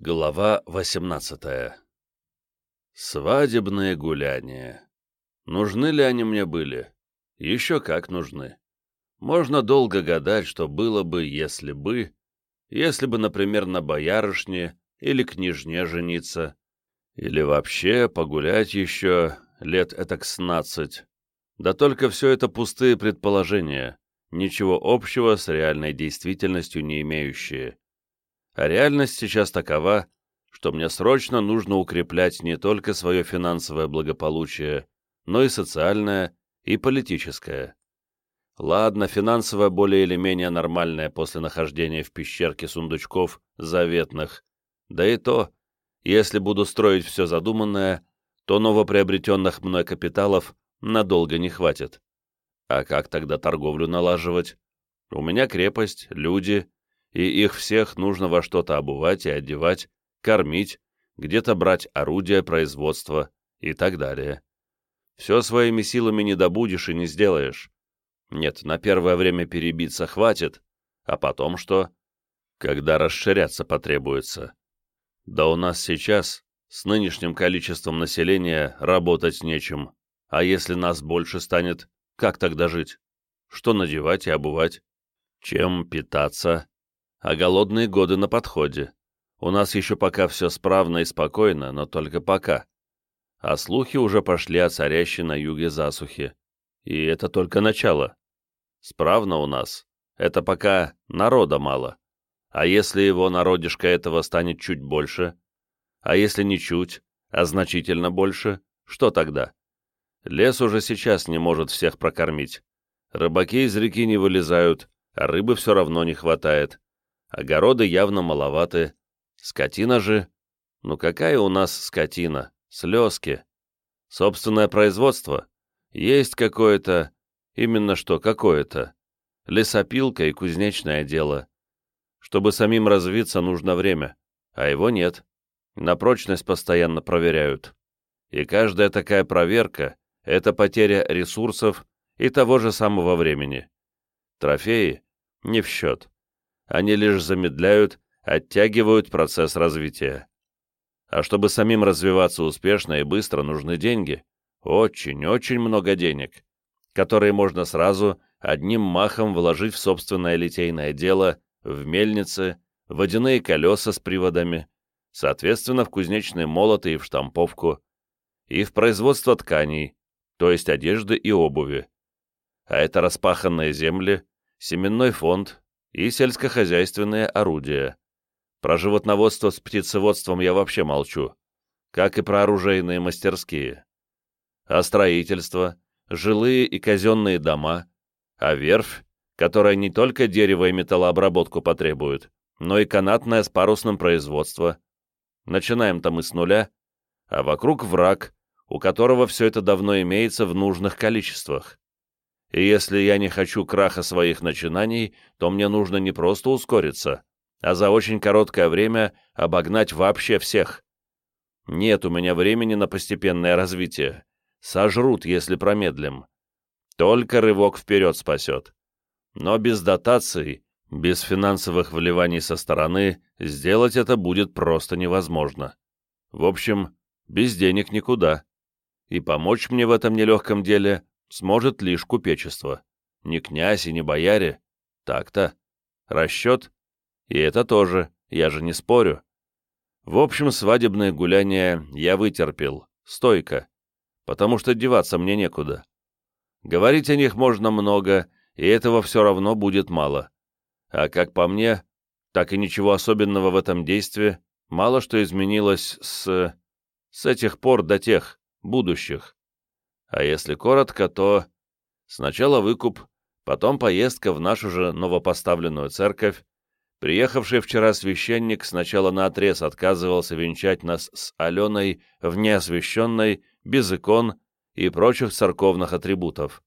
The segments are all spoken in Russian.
Глава 18 Свадебные гуляния. Нужны ли они мне были? Еще как нужны. Можно долго гадать, что было бы, если бы, если бы, например, на боярышне или княжне жениться, или вообще погулять еще лет этак снадцать. Да только все это пустые предположения, ничего общего с реальной действительностью не имеющие. А реальность сейчас такова, что мне срочно нужно укреплять не только свое финансовое благополучие, но и социальное, и политическое. Ладно, финансовое более или менее нормальное после нахождения в пещерке сундучков заветных. Да и то, если буду строить все задуманное, то новоприобретенных мной капиталов надолго не хватит. А как тогда торговлю налаживать? У меня крепость, люди, и их всех нужно во что-то обувать и одевать, кормить, где-то брать орудия производства и так далее. Все своими силами не добудешь и не сделаешь. Нет, на первое время перебиться хватит, а потом что? Когда расширяться потребуется. Да у нас сейчас, с нынешним количеством населения, работать нечем. А если нас больше станет, как тогда жить? Что надевать и обувать? Чем питаться? А голодные годы на подходе. У нас еще пока все справно и спокойно, но только пока. А слухи уже пошли о царящей на юге засухе. И это только начало. Справно у нас. Это пока народа мало. А если его народишко этого станет чуть больше? А если не чуть, а значительно больше, что тогда? Лес уже сейчас не может всех прокормить. Рыбаки из реки не вылезают, а рыбы все равно не хватает. Огороды явно маловаты. Скотина же... Ну какая у нас скотина? Слезки. Собственное производство. Есть какое-то... Именно что какое-то. Лесопилка и кузнечное дело. Чтобы самим развиться, нужно время. А его нет. На прочность постоянно проверяют. И каждая такая проверка — это потеря ресурсов и того же самого времени. Трофеи — не в счет они лишь замедляют, оттягивают процесс развития. А чтобы самим развиваться успешно и быстро, нужны деньги. Очень-очень много денег, которые можно сразу одним махом вложить в собственное литейное дело, в мельницы, водяные колеса с приводами, соответственно, в кузнечные молоты и в штамповку, и в производство тканей, то есть одежды и обуви. А это распаханные земли, семенной фонд, и сельскохозяйственные орудия. Про животноводство с птицеводством я вообще молчу, как и про оружейные мастерские. А строительство, жилые и казенные дома, а верфь, которая не только дерево и металлообработку потребует, но и канатное с парусным производство. Начинаем-то мы с нуля, а вокруг враг, у которого все это давно имеется в нужных количествах. И если я не хочу краха своих начинаний, то мне нужно не просто ускориться, а за очень короткое время обогнать вообще всех. Нет у меня времени на постепенное развитие. Сожрут, если промедлим. Только рывок вперед спасет. Но без дотаций, без финансовых вливаний со стороны, сделать это будет просто невозможно. В общем, без денег никуда. И помочь мне в этом нелегком деле сможет лишь купечество. Не князь и не бояре. Так-то. Расчет? И это тоже, я же не спорю. В общем, свадебное гуляние я вытерпел, стойко, потому что деваться мне некуда. Говорить о них можно много, и этого все равно будет мало. А как по мне, так и ничего особенного в этом действии, мало что изменилось с... с этих пор до тех, будущих. А если коротко, то сначала выкуп, потом поездка в нашу же новопоставленную церковь. Приехавший вчера священник сначала наотрез отказывался венчать нас с Аленой в неосвященной, без икон и прочих церковных атрибутов.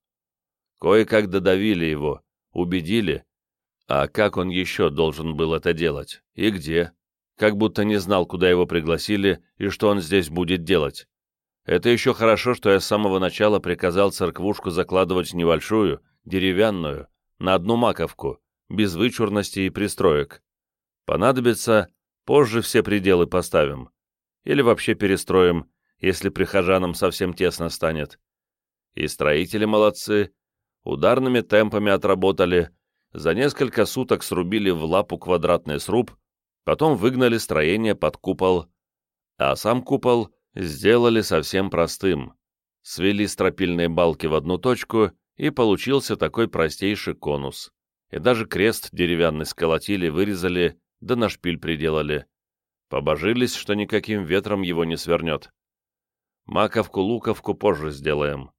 Кое-как додавили его, убедили. А как он еще должен был это делать? И где? Как будто не знал, куда его пригласили и что он здесь будет делать. Это еще хорошо, что я с самого начала приказал церквушку закладывать небольшую, деревянную, на одну маковку, без вычурности и пристроек. Понадобится, Позже все пределы поставим. Или вообще перестроим, если прихожанам совсем тесно станет. И строители молодцы, ударными темпами отработали, за несколько суток срубили в лапу квадратный сруб, потом выгнали строение под купол, а сам купол сделали совсем простым. Свели стропильные балки в одну точку, и получился такой простейший конус. И даже крест деревянный сколотили, вырезали, да на шпиль приделали. Побожились, что никаким ветром его не свернет. Маковку-луковку позже сделаем.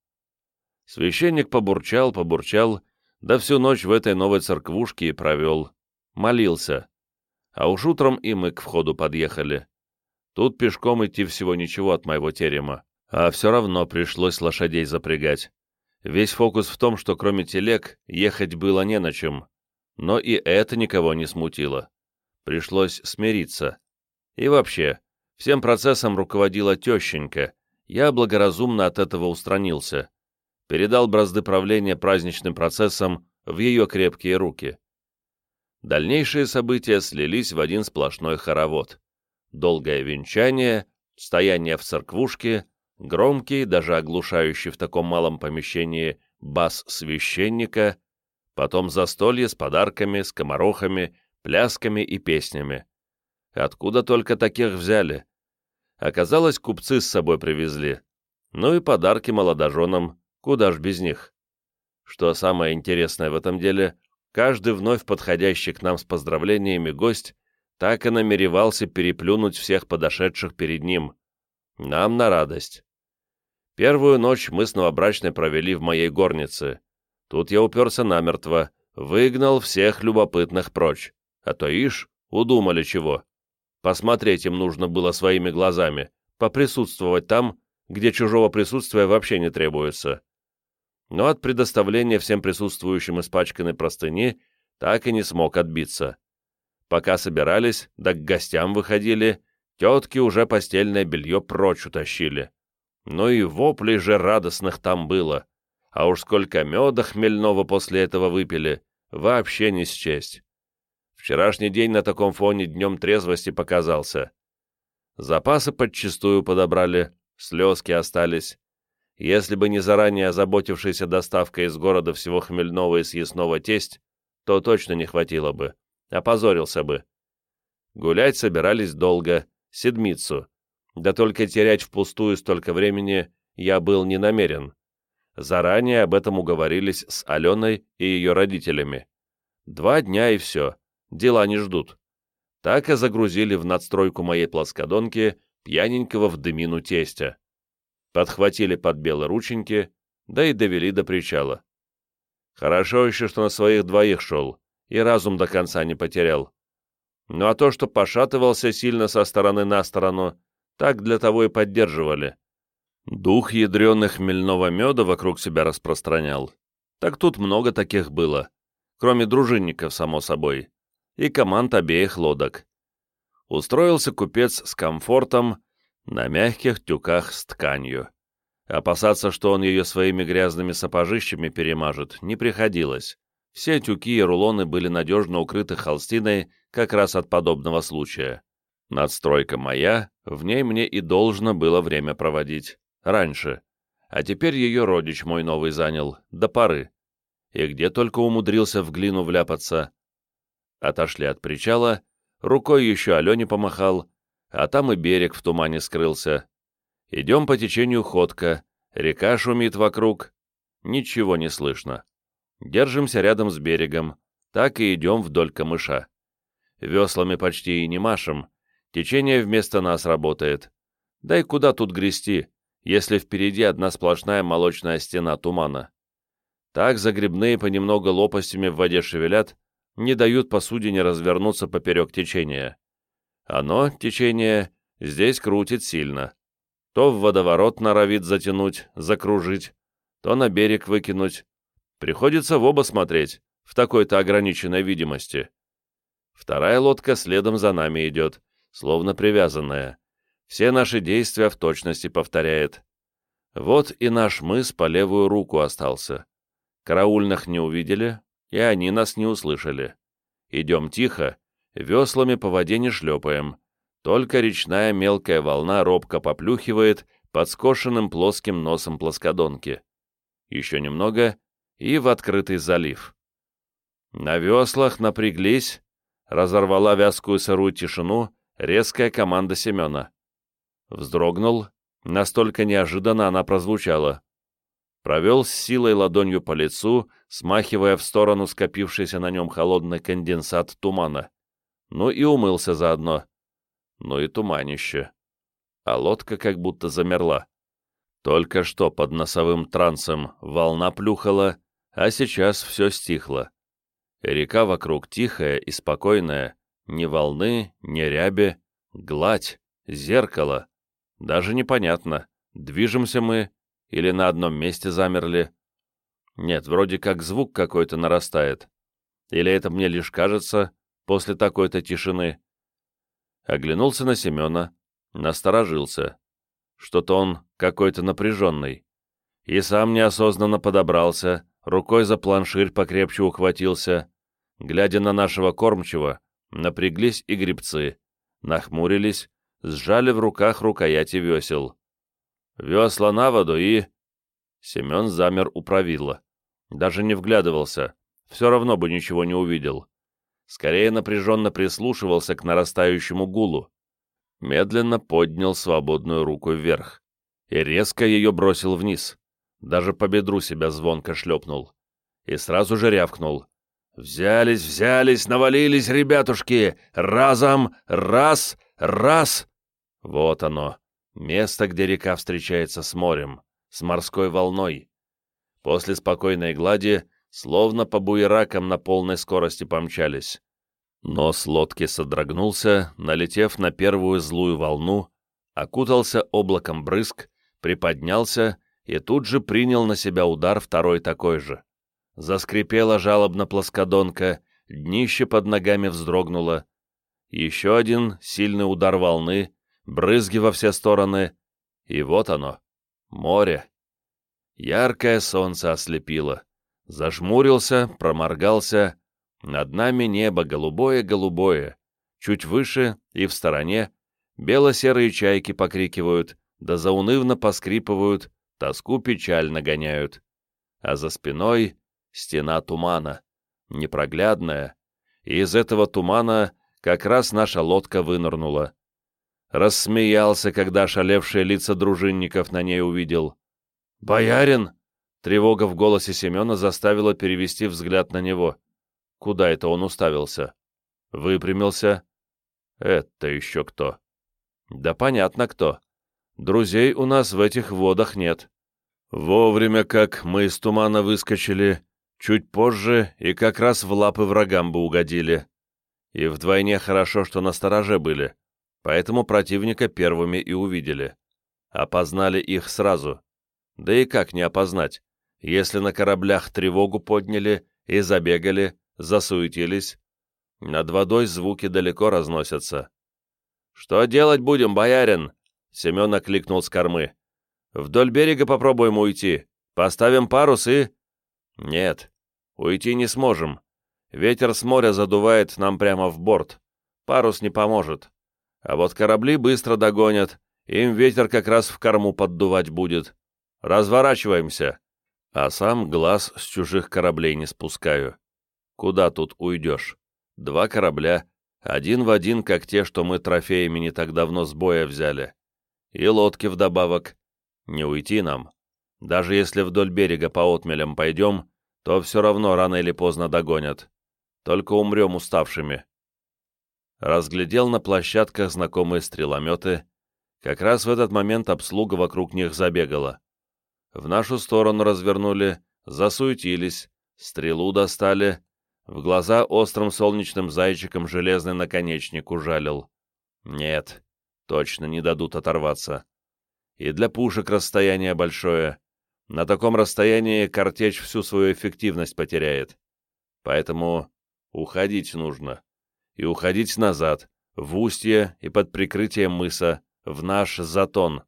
Священник побурчал, побурчал, да всю ночь в этой новой церквушке и провел. Молился. А уж утром и мы к входу подъехали. Тут пешком идти всего ничего от моего терема, а все равно пришлось лошадей запрягать. Весь фокус в том, что кроме телег ехать было не на чем. Но и это никого не смутило. Пришлось смириться. И вообще, всем процессом руководила тещенька. Я благоразумно от этого устранился передал бразды правления праздничным процессом в ее крепкие руки. Дальнейшие события слились в один сплошной хоровод. Долгое венчание, стояние в церквушке, громкий, даже оглушающий в таком малом помещении бас священника, потом застолье с подарками, скоморохами, плясками и песнями. Откуда только таких взяли? Оказалось, купцы с собой привезли. Ну и подарки молодоженам, Куда ж без них? Что самое интересное в этом деле, каждый вновь подходящий к нам с поздравлениями гость так и намеревался переплюнуть всех подошедших перед ним. Нам на радость. Первую ночь мы с новобрачной провели в моей горнице. Тут я уперся намертво, выгнал всех любопытных прочь. А то ишь, удумали чего. Посмотреть им нужно было своими глазами, поприсутствовать там, где чужого присутствия вообще не требуется но от предоставления всем присутствующим испачканной простыни так и не смог отбиться. Пока собирались, да к гостям выходили, тетки уже постельное белье прочь утащили. Ну и воплей же радостных там было. А уж сколько меда хмельного после этого выпили, вообще не счесть. Вчерашний день на таком фоне днем трезвости показался. Запасы подчистую подобрали, слезки остались, если бы не заранее озаботившийся доставкой из города всего хмельного и съестного тесть, то точно не хватило бы. Опозорился бы. Гулять собирались долго, седмицу. Да только терять впустую столько времени я был не намерен. Заранее об этом уговорились с Аленой и ее родителями. Два дня и все, дела не ждут. Так и загрузили в надстройку моей плоскодонки пьяненького в дымину тестя подхватили под белые рученьки, да и довели до причала. Хорошо еще, что на своих двоих шел, и разум до конца не потерял. Ну а то, что пошатывался сильно со стороны на сторону, так для того и поддерживали. Дух ядреных хмельного меда вокруг себя распространял. Так тут много таких было, кроме дружинников, само собой, и команд обеих лодок. Устроился купец с комфортом, на мягких тюках с тканью. Опасаться, что он ее своими грязными сапожищами перемажет, не приходилось. Все тюки и рулоны были надежно укрыты холстиной как раз от подобного случая. Надстройка моя, в ней мне и должно было время проводить. Раньше. А теперь ее родич мой новый занял, до поры. И где только умудрился в глину вляпаться. Отошли от причала, рукой еще Алене помахал, а там и берег в тумане скрылся. Идем по течению ходка, река шумит вокруг, ничего не слышно. Держимся рядом с берегом, так и идем вдоль камыша. Веслами почти и не машем, течение вместо нас работает. Да и куда тут грести, если впереди одна сплошная молочная стена тумана? Так загребные понемногу лопастями в воде шевелят, не дают посудине развернуться поперек течения. Оно, течение, здесь крутит сильно. То в водоворот норовит затянуть, закружить, то на берег выкинуть. Приходится в оба смотреть, в такой-то ограниченной видимости. Вторая лодка следом за нами идет, словно привязанная. Все наши действия в точности повторяет. Вот и наш мыс по левую руку остался. Караульных не увидели, и они нас не услышали. Идем тихо, веслами по воде не шлепаем, только речная мелкая волна робко поплюхивает под скошенным плоским носом плоскодонки. Еще немного — и в открытый залив. На веслах напряглись, разорвала вязкую сырую тишину резкая команда Семена. Вздрогнул, настолько неожиданно она прозвучала. Провел с силой ладонью по лицу, смахивая в сторону скопившийся на нем холодный конденсат тумана. Ну и умылся заодно. Ну и туманище. А лодка как будто замерла. Только что под носовым трансом волна плюхала, а сейчас все стихло. Река вокруг тихая и спокойная, ни волны, ни ряби, гладь, зеркало. Даже непонятно, движемся мы или на одном месте замерли. Нет, вроде как звук какой-то нарастает. Или это мне лишь кажется после такой-то тишины. Оглянулся на Семена, насторожился. Что-то он какой-то напряженный. И сам неосознанно подобрался, рукой за планширь покрепче ухватился. Глядя на нашего кормчего, напряглись и грибцы, нахмурились, сжали в руках рукояти весел. Весла на воду и... Семен замер у правила. Даже не вглядывался, все равно бы ничего не увидел. Скорее напряженно прислушивался к нарастающему гулу. Медленно поднял свободную руку вверх и резко ее бросил вниз. Даже по бедру себя звонко шлепнул. И сразу же рявкнул. «Взялись, взялись, навалились, ребятушки! Разом! Раз! Раз!» Вот оно, место, где река встречается с морем, с морской волной. После спокойной глади, словно по буеракам на полной скорости помчались. Нос лодки содрогнулся, налетев на первую злую волну, окутался облаком брызг, приподнялся и тут же принял на себя удар второй такой же. Заскрипела жалобно плоскодонка, днище под ногами вздрогнуло. Еще один сильный удар волны, брызги во все стороны, и вот оно, море. Яркое солнце ослепило. Зажмурился, проморгался. Над нами небо голубое-голубое. Чуть выше и в стороне бело-серые чайки покрикивают, да заунывно поскрипывают, тоску печаль нагоняют, а за спиной стена тумана, непроглядная, и из этого тумана как раз наша лодка вынырнула. Рассмеялся, когда шалевшие лица дружинников на ней увидел. «Боярин!» Тревога в голосе Семена заставила перевести взгляд на него. Куда это он уставился? Выпрямился. «Это еще кто?» «Да понятно кто. Друзей у нас в этих водах нет. Вовремя как мы из тумана выскочили, чуть позже и как раз в лапы врагам бы угодили. И вдвойне хорошо, что на стороже были, поэтому противника первыми и увидели. Опознали их сразу. Да и как не опознать, если на кораблях тревогу подняли и забегали, засуетились. Над водой звуки далеко разносятся. «Что делать будем, боярин?» Семен окликнул с кормы. «Вдоль берега попробуем уйти. Поставим парус и...» «Нет, уйти не сможем. Ветер с моря задувает нам прямо в борт. Парус не поможет. А вот корабли быстро догонят. Им ветер как раз в корму поддувать будет. Разворачиваемся. А сам глаз с чужих кораблей не спускаю. Куда тут уйдешь? Два корабля, один в один, как те, что мы трофеями не так давно с боя взяли. И лодки вдобавок. Не уйти нам. Даже если вдоль берега по отмелям пойдем, то все равно рано или поздно догонят. Только умрем уставшими. Разглядел на площадках знакомые стрелометы. Как раз в этот момент обслуга вокруг них забегала. В нашу сторону развернули, засуетились, стрелу достали, в глаза острым солнечным зайчиком железный наконечник ужалил. Нет, Точно не дадут оторваться. И для пушек расстояние большое. На таком расстоянии картечь всю свою эффективность потеряет. Поэтому уходить нужно. И уходить назад, в устье и под прикрытием мыса, в наш затон.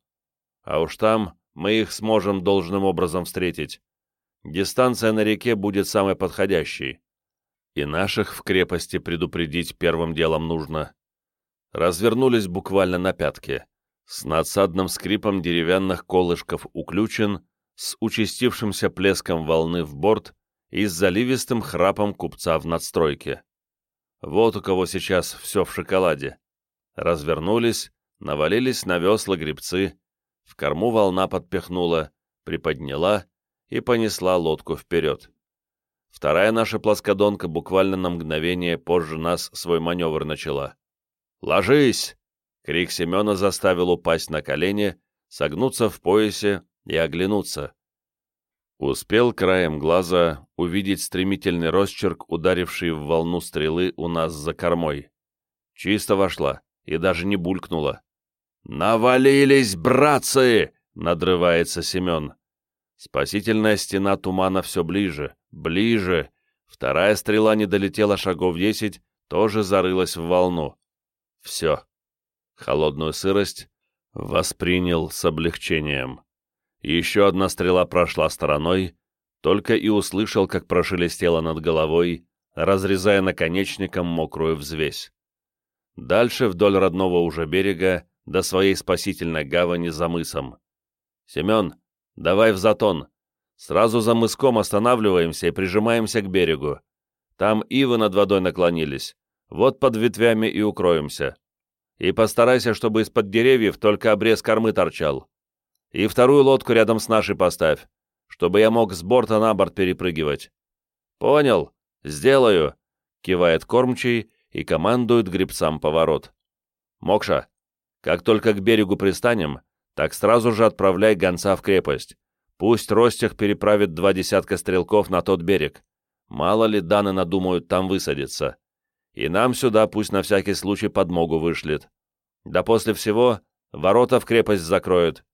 А уж там мы их сможем должным образом встретить. Дистанция на реке будет самой подходящей. И наших в крепости предупредить первым делом нужно. Развернулись буквально на пятки. С надсадным скрипом деревянных колышков уключен, с участившимся плеском волны в борт и с заливистым храпом купца в надстройке. Вот у кого сейчас все в шоколаде. Развернулись, навалились на весла гребцы, в корму волна подпихнула, приподняла и понесла лодку вперед. Вторая наша плоскодонка буквально на мгновение позже нас свой маневр начала. «Ложись!» — крик Семена заставил упасть на колени, согнуться в поясе и оглянуться. Успел краем глаза увидеть стремительный росчерк, ударивший в волну стрелы у нас за кормой. Чисто вошла и даже не булькнула. «Навалились, братцы!» — надрывается Семен. Спасительная стена тумана все ближе, ближе. Вторая стрела не долетела шагов десять, тоже зарылась в волну. Все. Холодную сырость воспринял с облегчением. Еще одна стрела прошла стороной, только и услышал, как прошелестело над головой, разрезая наконечником мокрую взвесь. Дальше вдоль родного уже берега, до своей спасительной гавани за мысом. «Семен, Давай в затон. Сразу за мыском останавливаемся и прижимаемся к берегу. Там ивы над водой наклонились. Вот под ветвями и укроемся. И постарайся, чтобы из-под деревьев только обрез кормы торчал. И вторую лодку рядом с нашей поставь, чтобы я мог с борта на борт перепрыгивать. Понял? Сделаю, кивает кормчий и командует гребцам поворот. Мокша, как только к берегу пристанем, так сразу же отправляй гонца в крепость. Пусть Ростях переправит два десятка стрелков на тот берег. Мало ли Даны надумают там высадиться. И нам сюда пусть на всякий случай подмогу вышлет. Да после всего ворота в крепость закроют.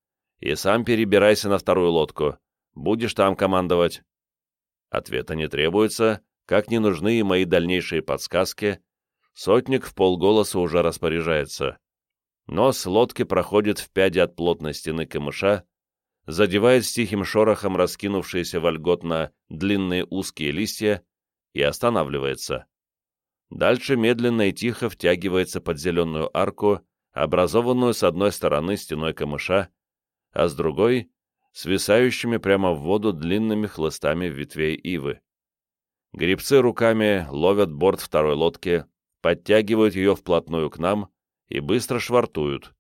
И сам перебирайся на вторую лодку. Будешь там командовать. Ответа не требуется, как не нужны и мои дальнейшие подсказки. Сотник в полголоса уже распоряжается. Нос лодки проходит в пяде от плотной стены камыша, задевает с тихим шорохом раскинувшиеся вольготно длинные узкие листья и останавливается. Дальше медленно и тихо втягивается под зеленую арку, образованную с одной стороны стеной камыша, а с другой — свисающими прямо в воду длинными хлыстами ветвей ивы. Грибцы руками ловят борт второй лодки, подтягивают ее вплотную к нам и быстро швартуют.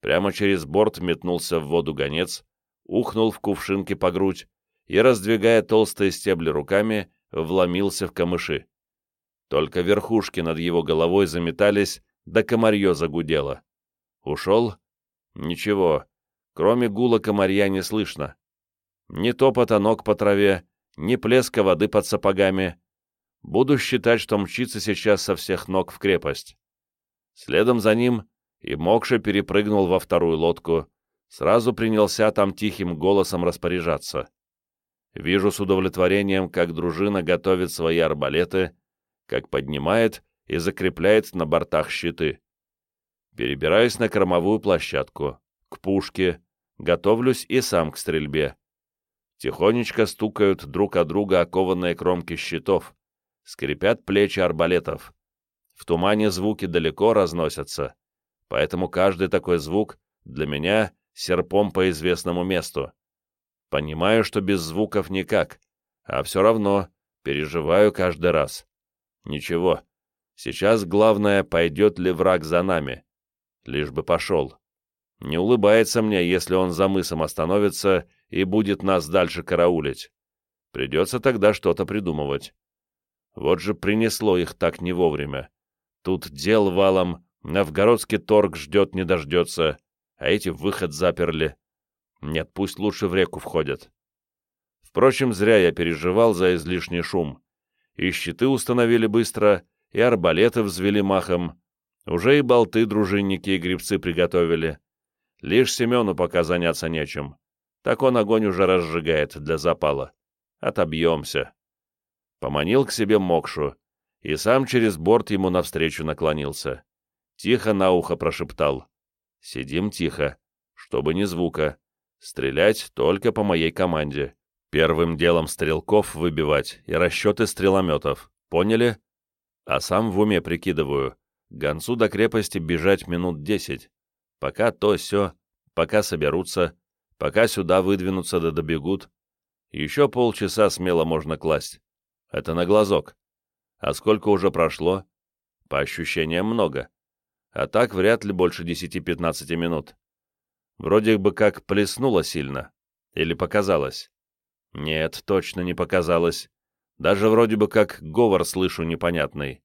Прямо через борт метнулся в воду гонец, ухнул в кувшинке по грудь и, раздвигая толстые стебли руками, вломился в камыши. Только верхушки над его головой заметались, да комарье загудело. Ушел? Ничего, кроме гула комарья не слышно. Ни топота ног по траве, ни плеска воды под сапогами. Буду считать, что мчится сейчас со всех ног в крепость. Следом за ним и Мокша перепрыгнул во вторую лодку, сразу принялся там тихим голосом распоряжаться. Вижу с удовлетворением, как дружина готовит свои арбалеты, как поднимает и закрепляет на бортах щиты. Перебираюсь на кормовую площадку, к пушке, готовлюсь и сам к стрельбе. Тихонечко стукают друг о друга окованные кромки щитов, скрипят плечи арбалетов. В тумане звуки далеко разносятся, поэтому каждый такой звук для меня серпом по известному месту. Понимаю, что без звуков никак, а все равно переживаю каждый раз. Ничего, сейчас главное, пойдет ли враг за нами. Лишь бы пошел. Не улыбается мне, если он за мысом остановится и будет нас дальше караулить. Придется тогда что-то придумывать. Вот же принесло их так не вовремя. Тут дел валом, новгородский торг ждет не дождется, а эти выход заперли. Нет, пусть лучше в реку входят. Впрочем, зря я переживал за излишний шум. И щиты установили быстро, и арбалеты взвели махом. Уже и болты дружинники и грибцы приготовили. Лишь Семену пока заняться нечем. Так он огонь уже разжигает для запала. Отобьемся. Поманил к себе Мокшу, и сам через борт ему навстречу наклонился. Тихо на ухо прошептал. «Сидим тихо, чтобы ни звука. Стрелять только по моей команде. Первым делом стрелков выбивать и расчеты стрелометов. Поняли? А сам в уме прикидываю. Гонцу до крепости бежать минут десять. Пока то все, пока соберутся, пока сюда выдвинутся да добегут. Еще полчаса смело можно класть. Это на глазок. А сколько уже прошло? По ощущениям много. А так вряд ли больше 10-15 минут. Вроде бы как плеснуло сильно. Или показалось? Нет, точно не показалось. Даже вроде бы как говор слышу непонятный.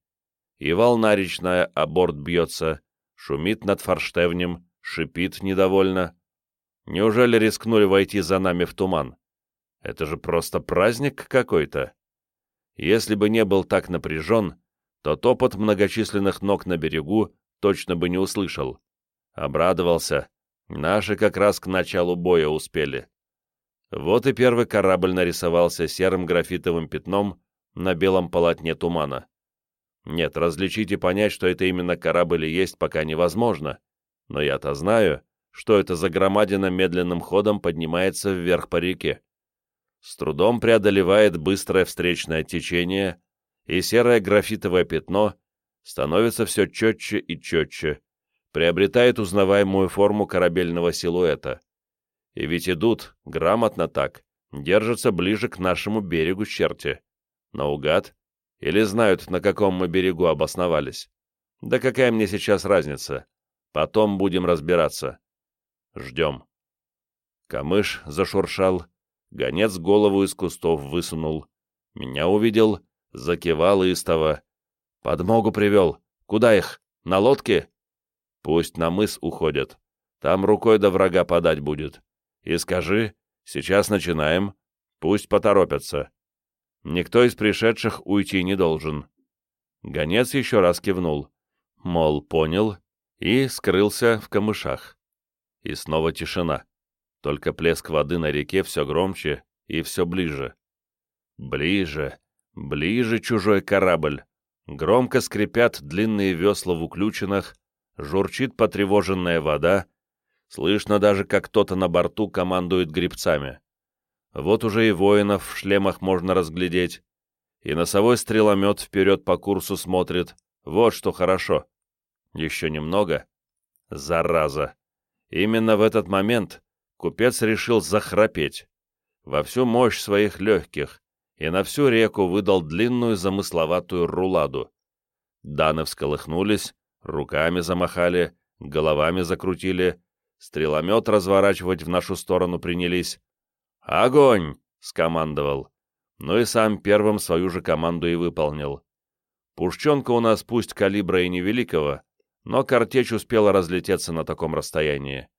И волна речная о борт бьется, шумит над форштевнем, шипит недовольно. Неужели рискнули войти за нами в туман? Это же просто праздник какой-то. Если бы не был так напряжен, то топот многочисленных ног на берегу точно бы не услышал. Обрадовался. Наши как раз к началу боя успели. Вот и первый корабль нарисовался серым графитовым пятном на белом полотне тумана. Нет, различить и понять, что это именно корабль и есть, пока невозможно. Но я-то знаю, что это за громадина медленным ходом поднимается вверх по реке. С трудом преодолевает быстрое встречное течение, и серое графитовое пятно становится все четче и четче, приобретает узнаваемую форму корабельного силуэта. И ведь идут, грамотно так, держатся ближе к нашему берегу черти. Наугад? Или знают, на каком мы берегу обосновались? Да какая мне сейчас разница? Потом будем разбираться. Ждем. Камыш зашуршал, гонец голову из кустов высунул. Меня увидел, закивал истово. Подмогу привел. Куда их? На лодке? Пусть на мыс уходят. Там рукой до врага подать будет и скажи, сейчас начинаем, пусть поторопятся. Никто из пришедших уйти не должен». Гонец еще раз кивнул, мол, понял, и скрылся в камышах. И снова тишина, только плеск воды на реке все громче и все ближе. Ближе, ближе чужой корабль. Громко скрипят длинные весла в уключенных, журчит потревоженная вода, Слышно даже, как кто-то на борту командует грибцами. Вот уже и воинов в шлемах можно разглядеть. И носовой стреломет вперед по курсу смотрит. Вот что хорошо. Еще немного. Зараза. Именно в этот момент купец решил захрапеть. Во всю мощь своих легких и на всю реку выдал длинную замысловатую руладу. Даны всколыхнулись, руками замахали, головами закрутили, Стреломет разворачивать в нашу сторону принялись. «Огонь!» — скомандовал. Ну и сам первым свою же команду и выполнил. Пушченка у нас пусть калибра и невеликого, но картечь успела разлететься на таком расстоянии.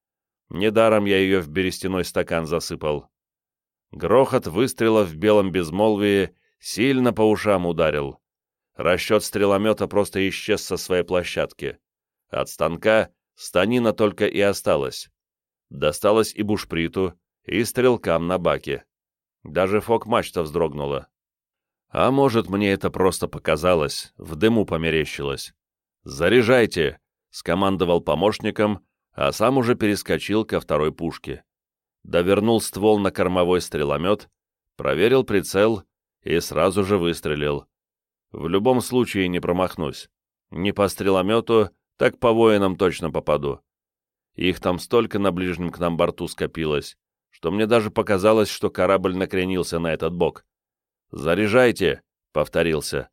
Недаром я ее в берестяной стакан засыпал. Грохот выстрела в белом безмолвии сильно по ушам ударил. Расчет стреломета просто исчез со своей площадки. От станка станина только и осталась. Досталось и бушприту, и стрелкам на баке. Даже фок-мачта вздрогнула. А может, мне это просто показалось, в дыму померещилось. «Заряжайте!» — скомандовал помощником, а сам уже перескочил ко второй пушке. Довернул ствол на кормовой стреломет, проверил прицел и сразу же выстрелил. В любом случае не промахнусь. Ни по стреломету, так по воинам точно попаду. Их там столько на ближнем к нам борту скопилось, что мне даже показалось, что корабль накренился на этот бок. «Заряжайте!» — повторился.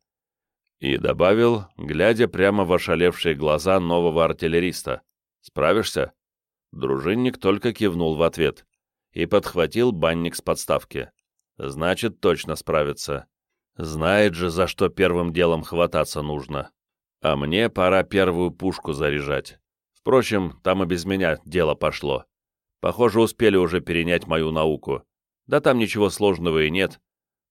И добавил, глядя прямо в ошалевшие глаза нового артиллериста. «Справишься?» Дружинник только кивнул в ответ и подхватил банник с подставки. «Значит, точно справится. Знает же, за что первым делом хвататься нужно». А мне пора первую пушку заряжать. Впрочем, там и без меня дело пошло. Похоже, успели уже перенять мою науку. Да там ничего сложного и нет.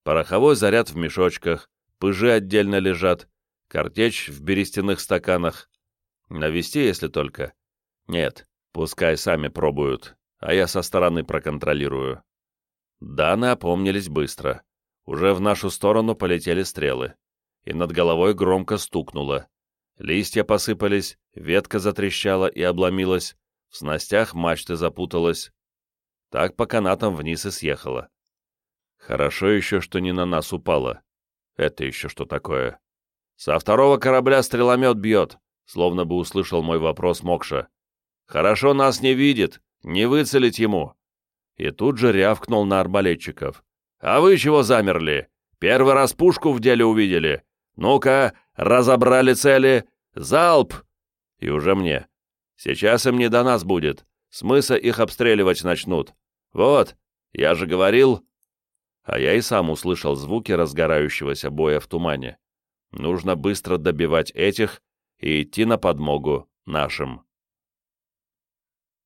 Пороховой заряд в мешочках, пыжи отдельно лежат, картечь в берестяных стаканах. Навести, если только. Нет, пускай сами пробуют, а я со стороны проконтролирую. Даны опомнились быстро. Уже в нашу сторону полетели стрелы. И над головой громко стукнуло. Листья посыпались, ветка затрещала и обломилась, в снастях мачты запуталась. Так по канатам вниз и съехала. Хорошо еще, что не на нас упала. Это еще что такое? Со второго корабля стреломет бьет, словно бы услышал мой вопрос Мокша. Хорошо нас не видит, не выцелить ему. И тут же рявкнул на арбалетчиков. А вы чего замерли? Первый раз пушку в деле увидели. Ну-ка, разобрали цели. Залп! И уже мне. Сейчас им не до нас будет. Смысл их обстреливать начнут. Вот, я же говорил. А я и сам услышал звуки разгорающегося боя в тумане. Нужно быстро добивать этих и идти на подмогу нашим.